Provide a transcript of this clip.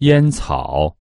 烟草。